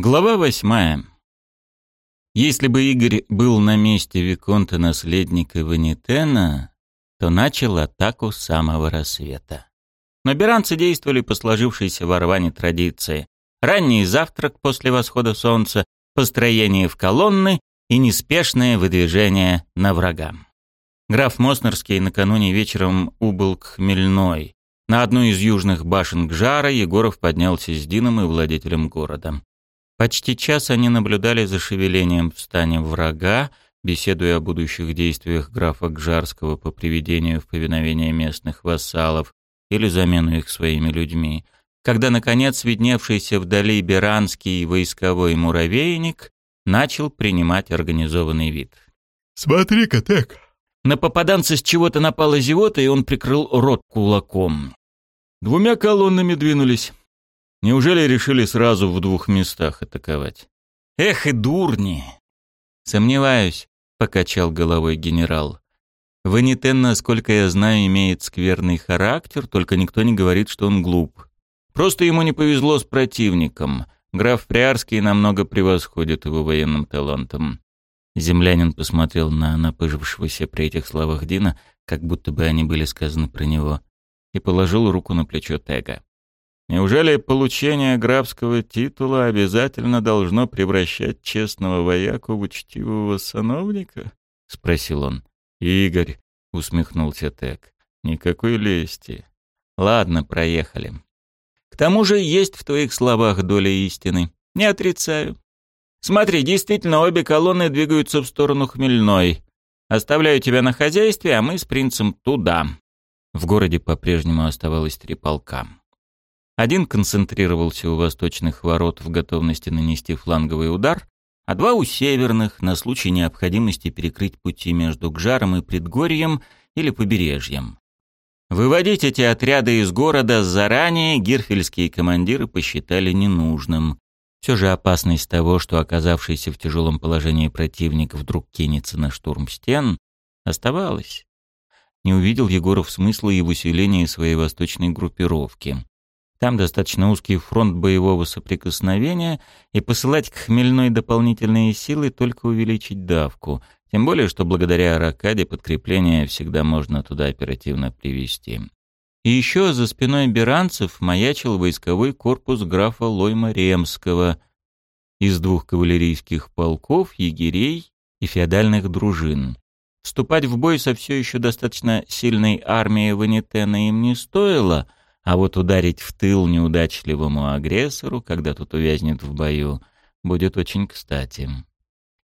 Глава восьмая. Если бы Игорь был на месте Виконта-наследника Ванитена, то начал атаку с самого рассвета. Но беранцы действовали по сложившейся в Орване традиции. Ранний завтрак после восхода солнца, построение в колонны и неспешное выдвижение на врага. Граф Моснерский накануне вечером убыл к Хмельной. На одну из южных башен Гжара Егоров поднялся с Дином и владетелем города. Почти час они наблюдали за шевелением в стане врага, беседуя о будущих действиях графа Гжарского по приведению в повиновение местных вассалов или замену их своими людьми, когда, наконец, видневшийся вдали Беранский войсковой муравейник начал принимать организованный вид. «Смотри-ка, так!» На попаданца с чего-то напала зевота, и он прикрыл рот кулаком. Двумя колоннами двинулись. Неужели решили сразу в двух местах атаковать? Эх и дурни! Сомневаюсь, покачал головой генерал. Ванитен, насколько я знаю, имеет скверный характер, только никто не говорит, что он глуп. Просто ему не повезло с противником. Граф Приарский намного превосходит его военным талантом. Землянин посмотрел на напыжившегося при этих словах Дина, как будто бы они были сказаны про него, и положил руку на плечо Тега. Неужели получение графского титула обязательно должно превращать честного вояку в учтивого сановника? — спросил он. — Игорь, — усмехнулся Тек, — никакой лести. Ладно, проехали. К тому же есть в твоих словах доля истины. Не отрицаю. Смотри, действительно, обе колонны двигаются в сторону Хмельной. Оставляю тебя на хозяйстве, а мы с принцем туда. В городе по-прежнему оставалось три полка. Один концентрировался у восточных ворот в готовности нанести фланговый удар, а два у северных на случай необходимости перекрыть пути между Гжаром и Предгорьем или побережьем. Выводить эти отряды из города заранее гирфельские командиры посчитали ненужным. Все же опасность того, что оказавшийся в тяжелом положении противник вдруг кинется на штурм стен, оставалась. Не увидел Егоров смысла и в усилении своей восточной группировки. Там достаточно узкий фронт боевого соприкосновения, и посылать к Хмельной дополнительные силы только увеличить давку. Тем более, что благодаря Аракаде подкрепление всегда можно туда оперативно привести. И еще за спиной беранцев маячил войсковой корпус графа Лойма-Ремского из двух кавалерийских полков, егерей и феодальных дружин. Вступать в бой со все еще достаточно сильной армией Ванитена им не стоило — а вот ударить в тыл неудачливому агрессору, когда тот увязнет в бою, будет очень кстати.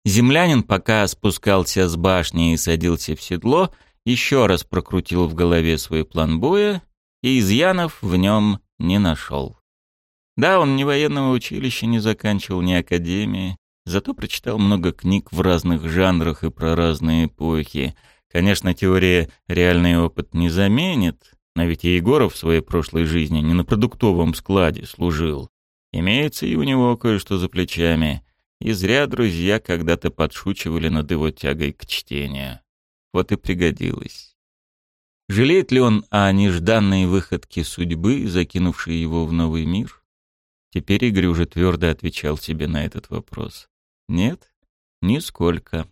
Землянин, пока спускался с башни и садился в седло, еще раз прокрутил в голове свой план боя и изъянов в нем не нашел. Да, он ни военного училища не заканчивал, ни академии, зато прочитал много книг в разных жанрах и про разные эпохи. Конечно, теория реальный опыт не заменит, но ведь и Егоров в своей прошлой жизни не на продуктовом складе служил. Имеется и у него кое-что за плечами. И зря друзья когда-то подшучивали над его тягой к чтению. Вот и пригодилось. Жалеет ли он о нежданной выходке судьбы, закинувшей его в новый мир? Теперь Игорь уже твердо отвечал себе на этот вопрос. Нет, нисколько.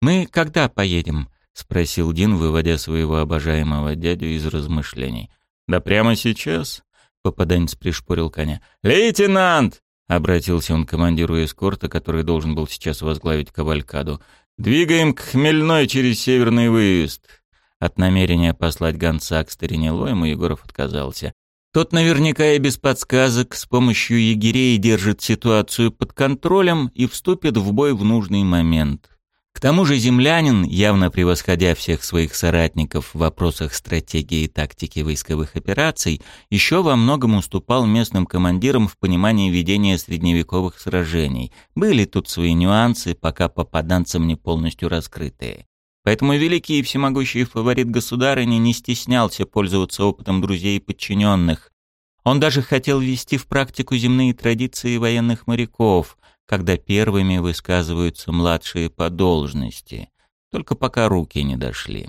«Мы когда поедем?» — спросил Дин, выводя своего обожаемого дядю из размышлений. «Да прямо сейчас?» — попаданец пришпорил коня. «Лейтенант!» — обратился он к командиру эскорта, который должен был сейчас возглавить кавалькаду. «Двигаем к Хмельной через северный выезд». От намерения послать гонца к старине Лойму Егоров отказался. Тот наверняка и без подсказок с помощью егерей держит ситуацию под контролем и вступит в бой в нужный момент. К тому же землянин, явно превосходя всех своих соратников в вопросах стратегии и тактики войсковых операций, еще во многом уступал местным командирам в понимании ведения средневековых сражений. Были тут свои нюансы, пока попаданцам не полностью раскрытые. Поэтому великий и всемогущий фаворит государыни не стеснялся пользоваться опытом друзей и подчиненных. Он даже хотел ввести в практику земные традиции военных моряков, когда первыми высказываются младшие по должности, только пока руки не дошли.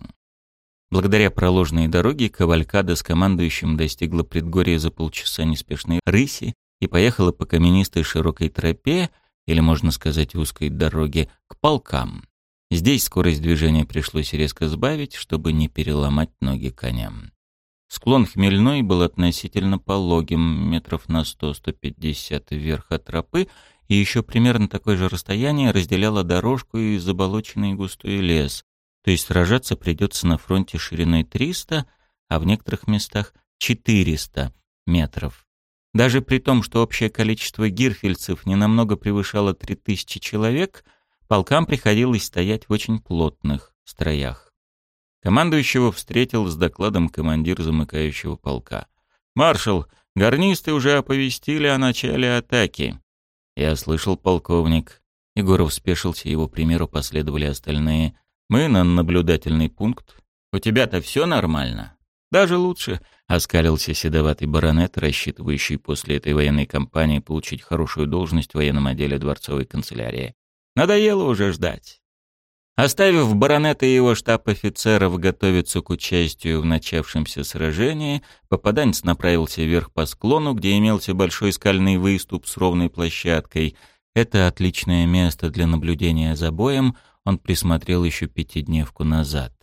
Благодаря проложенной дороге Кавалькада с командующим достигла предгорья за полчаса неспешной рыси и поехала по каменистой широкой тропе, или, можно сказать, узкой дороге, к полкам. Здесь скорость движения пришлось резко сбавить, чтобы не переломать ноги коням. Склон Хмельной был относительно пологим, метров на 100-150 вверх от тропы, и еще примерно такое же расстояние разделяло дорожку и заболоченный густой лес, то есть сражаться придется на фронте шириной 300, а в некоторых местах 400 метров. Даже при том, что общее количество гирфельцев ненамного превышало 3000 человек, полкам приходилось стоять в очень плотных строях. Командующего встретил с докладом командир замыкающего полка. «Маршал, гарнисты уже оповестили о начале атаки». «Я слышал, полковник». Егоров спешился, его примеру последовали остальные. «Мы на наблюдательный пункт. У тебя-то все нормально?» «Даже лучше», — оскалился седоватый баронет, рассчитывающий после этой военной кампании получить хорошую должность в военном отделе дворцовой канцелярии. «Надоело уже ждать». Оставив баронета и его штаб офицеров готовиться к участию в начавшемся сражении, попаданец направился вверх по склону, где имелся большой скальный выступ с ровной площадкой. Это отличное место для наблюдения за боем, он присмотрел еще пятидневку назад.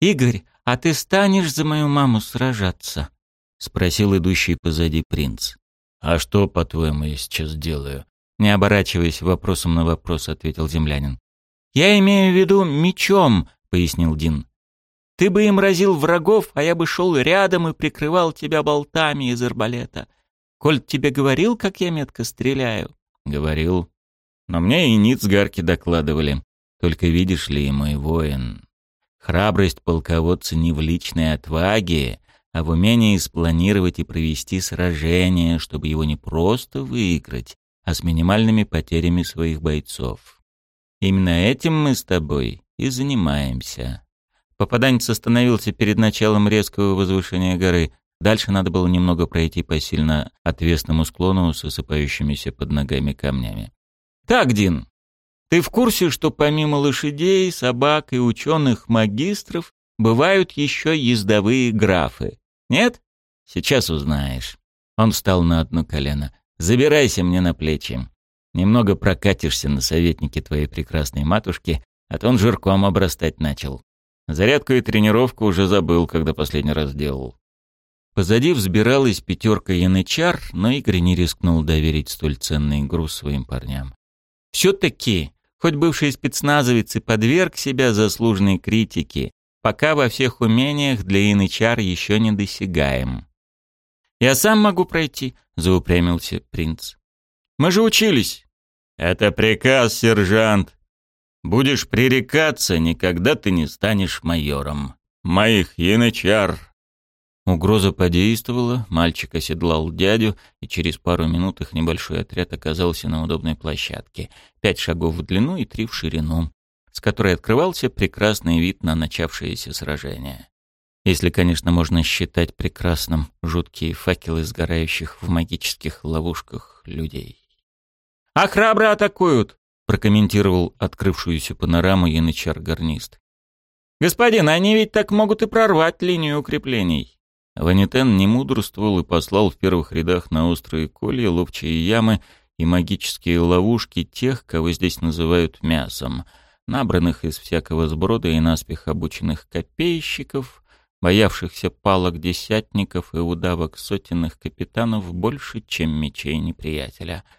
«Игорь, а ты станешь за мою маму сражаться?» — спросил идущий позади принц. «А что, по-твоему, я сейчас делаю?» Не оборачиваясь вопросом на вопрос, ответил землянин. «Я имею в виду мечом», — пояснил Дин. «Ты бы им разил врагов, а я бы шел рядом и прикрывал тебя болтами из арбалета. Кольт тебе говорил, как я метко стреляю?» «Говорил. Но мне и ниц гарки докладывали. Только видишь ли, мой воин, храбрость полководца не в личной отваге, а в умении спланировать и провести сражение, чтобы его не просто выиграть, а с минимальными потерями своих бойцов. Именно этим мы с тобой и занимаемся. Попаданец остановился перед началом резкого возвышения горы. Дальше надо было немного пройти по сильно отвесному склону с осыпающимися под ногами камнями. «Так, Дин, ты в курсе, что помимо лошадей, собак и ученых-магистров бывают еще ездовые графы? Нет? Сейчас узнаешь». Он встал на одно колено. «Забирайся мне на плечи. Немного прокатишься на советнике твоей прекрасной матушки, а то он жирком обрастать начал. Зарядку и тренировку уже забыл, когда последний раз делал. Позади взбиралась пятерка янычар, но Игорь не рискнул доверить столь ценный груз своим парням. Все-таки, хоть бывший спецназовец и подверг себя заслуженной критике, пока во всех умениях для янычар еще не досягаем. «Я сам могу пройти», — заупрямился принц. Мы же учились. Это приказ, сержант. Будешь пререкаться, никогда ты не станешь майором. Моих янычар. Угроза подействовала, мальчик оседлал дядю, и через пару минут их небольшой отряд оказался на удобной площадке. Пять шагов в длину и три в ширину, с которой открывался прекрасный вид на начавшееся сражение. Если, конечно, можно считать прекрасным жуткие факелы сгорающих в магических ловушках людей. «А храбро атакуют!» — прокомментировал открывшуюся панораму янычар-гарнист. «Господин, они ведь так могут и прорвать линию укреплений!» Ванитен не мудрствовал и послал в первых рядах на острые колья, ловчие ямы и магические ловушки тех, кого здесь называют мясом, набранных из всякого сброда и наспех обученных копейщиков, боявшихся палок десятников и удавок сотенных капитанов больше, чем мечей неприятеля —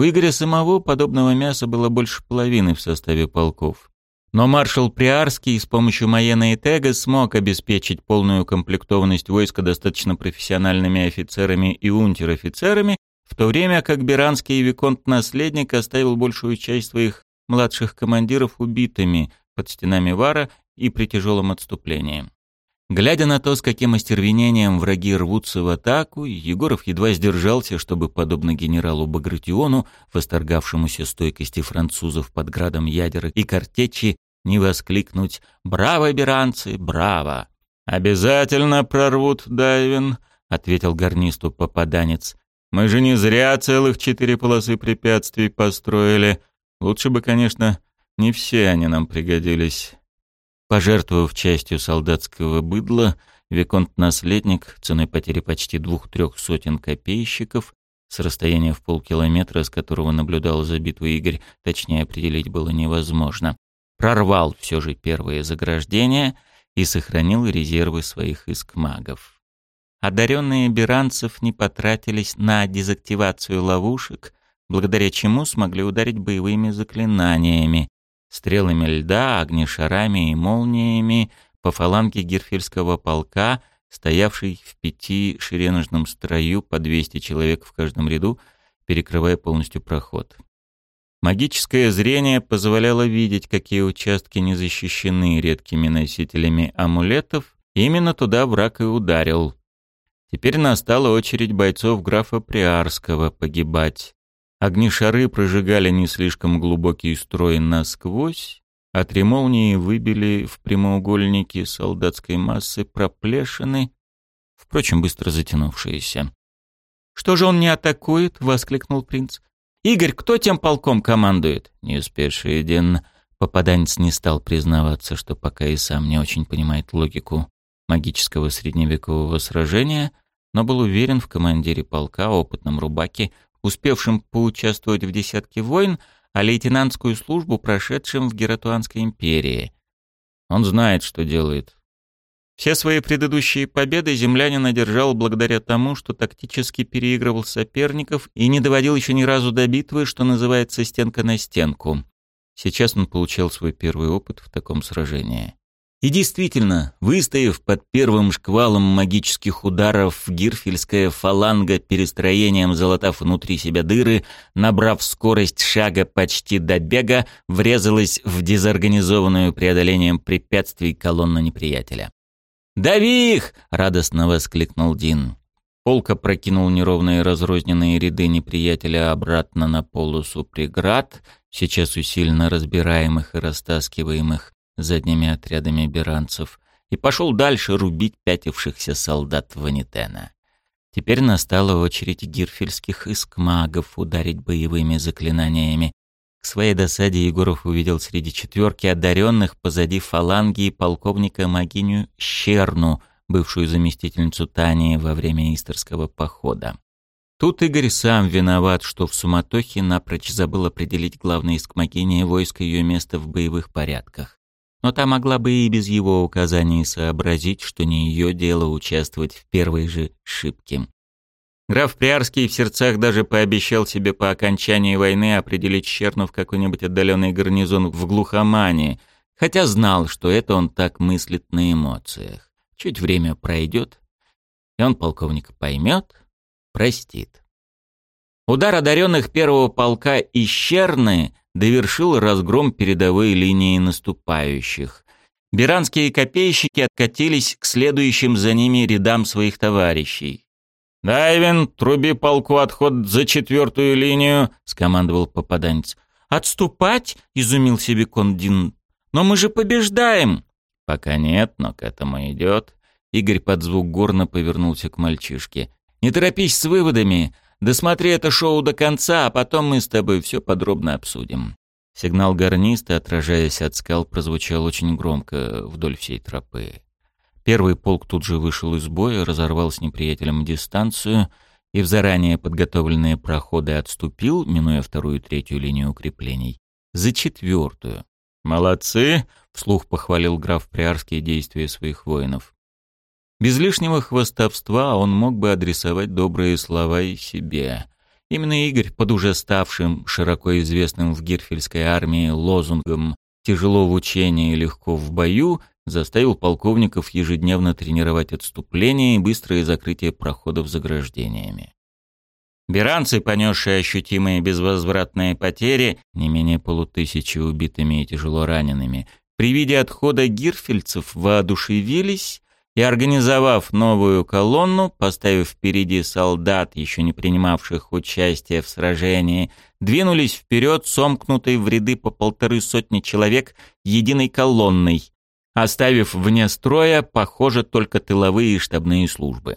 у Игоря самого подобного мяса было больше половины в составе полков. Но маршал Приарский с помощью Маена и Тега смог обеспечить полную комплектованность войска достаточно профессиональными офицерами и унтер-офицерами, в то время как Беранский Виконт-наследник оставил большую часть своих младших командиров убитыми под стенами Вара и при тяжелом отступлении. Глядя на то, с каким остервенением враги рвутся в атаку, Егоров едва сдержался, чтобы, подобно генералу Багратиону, восторгавшемуся стойкости французов под градом ядер и картечи, не воскликнуть «Браво, беранцы, браво!» «Обязательно прорвут, Дайвин», — ответил гарнисту попаданец. «Мы же не зря целых четыре полосы препятствий построили. Лучше бы, конечно, не все они нам пригодились». Пожертвовав частью солдатского быдла, Виконт-наследник, ценой потери почти двух-трех сотен копейщиков, С расстояния в полкилометра, с которого наблюдал за битву Игорь, точнее определить было невозможно. Прорвал все же первые заграждения и сохранил резервы своих искмагов. Одаренные беранцев не потратились на дезактивацию ловушек, благодаря чему смогли ударить боевыми заклинаниями, стрелами льда, огнешарами и молниями по фаланге гирфельского полка, стоявшей в пяти шереножном строю по 200 человек в каждом ряду, перекрывая полностью проход. Магическое зрение позволяло видеть, какие участки не защищены редкими носителями амулетов, именно туда враг и ударил. Теперь настала очередь бойцов графа Приарского погибать. Огнишары прожигали не слишком глубокий строй насквозь, а три молнии выбили в прямоугольники солдатской массы проплешины, впрочем, быстро затянувшиеся. «Что же он не атакует?» — воскликнул принц. «Игорь, кто тем полком командует?» «Не спеши, Дин». Попаданец не стал признаваться, что пока и сам не очень понимает логику магического средневекового сражения, но был уверен в командире полка, опытном рубаке, успевшим поучаствовать в десятке войн, а лейтенантскую службу прошедшим в Гератуанской империи. Он знает, что делает. Все свои предыдущие победы землянин одержал благодаря тому, что тактически переигрывал соперников и не доводил еще ни разу до битвы, что называется стенка на стенку. Сейчас он получал свой первый опыт в таком сражении. И действительно, выстояв под первым шквалом магических ударов, гирфельская фаланга перестроением залатав внутри себя дыры, набрав скорость шага почти до бега, врезалась в дезорганизованную преодолением препятствий колонну неприятеля. «Дави их!» — радостно воскликнул Дин. Полка прокинул неровные разрозненные ряды неприятеля обратно на полосу преград, сейчас усиленно разбираемых и растаскиваемых, задними отрядами беранцев и пошел дальше рубить пятившихся солдат Ванитена. Теперь настала очередь гирфельских искмагов ударить боевыми заклинаниями. К своей досаде Егоров увидел среди четверки одаренных позади фаланги полковника Магиню Щерну, бывшую заместительницу Тани во время Истерского похода. Тут Игорь сам виноват, что в суматохе напрочь забыл определить главное искмогиния войска ее место в боевых порядках но та могла бы и без его указаний сообразить, что не ее дело участвовать в первой же шибке. Граф Приарский в сердцах даже пообещал себе по окончании войны определить Черну в какой-нибудь отдаленный гарнизон в глухомане, хотя знал, что это он так мыслит на эмоциях. Чуть время пройдет, и он полковника поймет, простит. Удар одаренных первого полка из Черны довершил разгром передовой линии наступающих. Биранские копейщики откатились к следующим за ними рядам своих товарищей. «Дайвин, труби полку отход за четвертую линию», — скомандовал попаданец. «Отступать?» — изумился Викондин. «Но мы же побеждаем!» «Пока нет, но к этому идет». Игорь под звук горно повернулся к мальчишке. «Не торопись с выводами. Досмотри это шоу до конца, а потом мы с тобой все подробно обсудим». Сигнал гарниста, отражаясь от скал, прозвучал очень громко вдоль всей тропы. Первый полк тут же вышел из боя, разорвал с неприятелем дистанцию и в заранее подготовленные проходы отступил, минуя вторую и третью линию укреплений, за четвертую. «Молодцы!» — вслух похвалил граф Приарские действия своих воинов. Без лишнего хвостовства он мог бы адресовать добрые слова и себе. Именно Игорь, под уже ставшим широко известным в Гирфельской армии лозунгом «тяжело в учении, легко в бою», заставил полковников ежедневно тренировать отступление и быстрое закрытие проходов заграждениями. Беранцы, понесшие ощутимые безвозвратные потери, не менее полутысячи убитыми и тяжело ранеными, при виде отхода гирфельцев воодушевились и, организовав новую колонну, поставив впереди солдат, еще не принимавших участие в сражении, двинулись вперед, сомкнутой в ряды по полторы сотни человек единой колонной, оставив вне строя, похоже, только тыловые и штабные службы.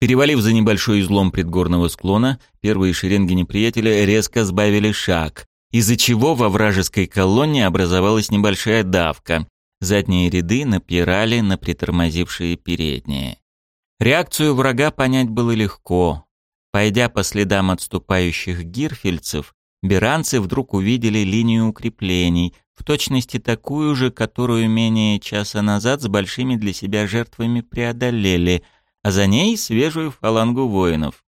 Перевалив за небольшой излом предгорного склона, первые шеренги неприятеля резко сбавили шаг, из-за чего во вражеской колонне образовалась небольшая давка, Задние ряды напирали на притормозившие передние. Реакцию врага понять было легко. Пойдя по следам отступающих гирфельцев, беранцы вдруг увидели линию укреплений, в точности такую же, которую менее часа назад с большими для себя жертвами преодолели, а за ней свежую фалангу воинов.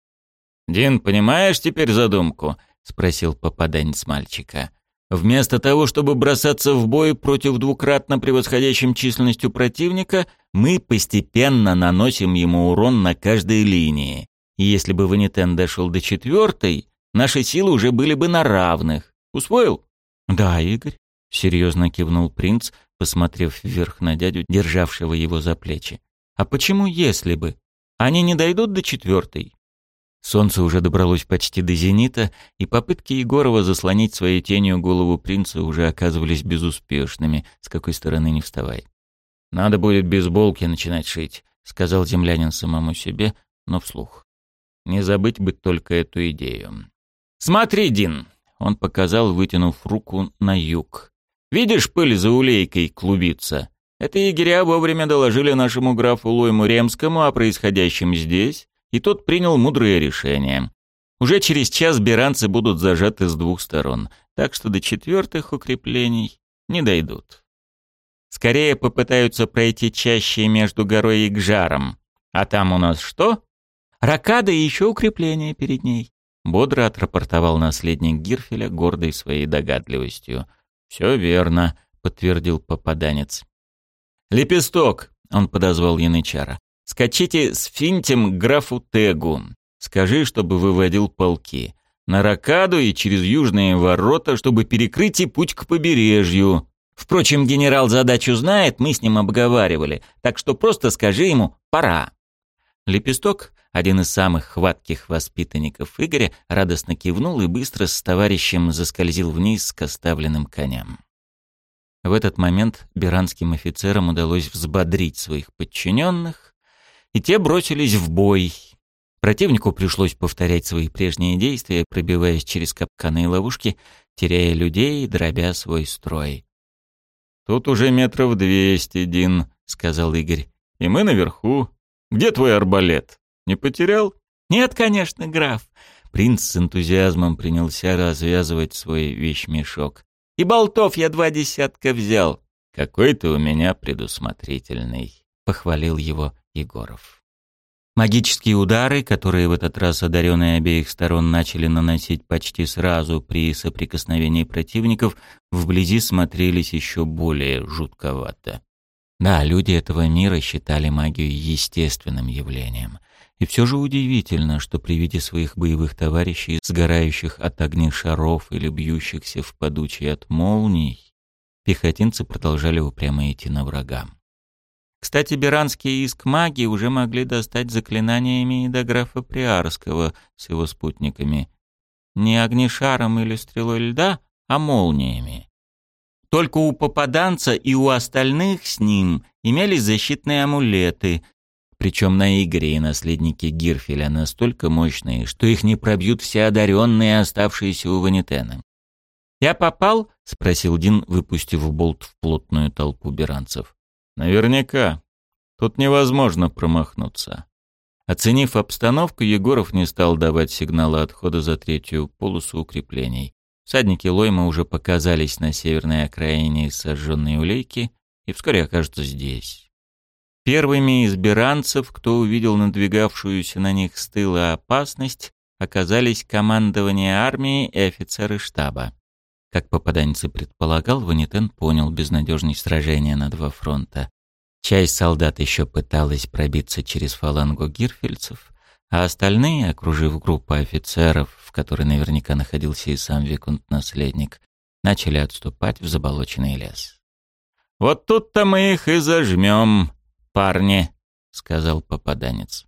«Дин, понимаешь теперь задумку?» — спросил попаданец мальчика. «Вместо того, чтобы бросаться в бой против двукратно превосходящим численностью противника, мы постепенно наносим ему урон на каждой линии. И если бы Ванитен дошел до четвертой, наши силы уже были бы на равных. Усвоил? Да, Игорь. Серьезно кивнул принц, посмотрев вверх на дядю, державшего его за плечи. А почему если бы? Они не дойдут до четвертой? Солнце уже добралось почти до зенита, и попытки Егорова заслонить своей тенью голову принца уже оказывались безуспешными, с какой стороны не вставай. «Надо будет бейсболки начинать шить», — сказал землянин самому себе, но вслух. Не забыть бы только эту идею. «Смотри, Дин!» — он показал, вытянув руку на юг. «Видишь, пыль за улейкой клубится? Это егеря вовремя доложили нашему графу Лойму Ремскому о происходящем здесь, и тот принял мудрое решение. Уже через час беранцы будут зажаты с двух сторон, так что до четвертых укреплений не дойдут. Скорее попытаются пройти чаще между горой и Гжаром. А там у нас что? Ракада и еще укрепление перед ней. Бодро отрапортовал наследник Гирфеля, гордый своей догадливостью. «Все верно», — подтвердил попаданец. «Лепесток», — он подозвал янычара. «Скачите с Финтем графу Тегу. Скажи, чтобы выводил полки. На Ракаду и через южные ворота, чтобы перекрыть и путь к побережью. Впрочем, генерал задачу знает, мы с ним обговаривали, так что просто скажи ему «пора». Лепесток, один из самых хватких воспитанников Игоря, радостно кивнул и быстро с товарищем заскользил вниз к оставленным коням. В этот момент биранским офицерам удалось взбодрить своих подчиненных, и те бросились в бой. Противнику пришлось повторять свои прежние действия, пробиваясь через капканы и ловушки, теряя людей и дробя свой строй. «Тут уже метров двести, Дин», — сказал Игорь. «И мы наверху. Где твой арбалет? Не потерял? Нет, конечно, граф. Принц с энтузиазмом принялся развязывать свой вещмешок. И болтов я два десятка взял. Какой ты у меня предусмотрительный, похвалил его Егоров. Магические удары, которые в этот раз одаренные обеих сторон начали наносить почти сразу при соприкосновении противников, вблизи смотрелись еще более жутковато. Да, люди этого мира считали магию естественным явлением. И все же удивительно, что при виде своих боевых товарищей, сгорающих от огня шаров или бьющихся в подучие от молний, пехотинцы продолжали упрямо идти на врага. Кстати, беранские иск маги уже могли достать заклинаниями и до графа Приарского с его спутниками. Не огнешаром или стрелой льда, а молниями. Только у попаданца и у остальных с ним имелись защитные амулеты, причем на Игоре и наследники Гирфеля настолько мощные, что их не пробьют все одаренные, оставшиеся у Ванитена. «Я попал?» — спросил Дин, выпустив болт в плотную толпу беранцев. «Наверняка. Тут невозможно промахнуться». Оценив обстановку, Егоров не стал давать сигнала отхода за третью полосу укреплений. Всадники Лойма уже показались на северной окраине сожженной улейки и вскоре окажутся здесь. Первыми из беранцев, кто увидел надвигавшуюся на них с тыла опасность, оказались командование армии и офицеры штаба. Как попаданец и предполагал, Ванитен понял безнадежность сражения на два фронта. Часть солдат еще пыталась пробиться через фалангу гирфельцев, а остальные, окружив группу офицеров, в которой наверняка находился и сам Викунт-наследник, начали отступать в заболоченный лес. «Вот тут-то мы их и зажмем, парни», — сказал попаданец.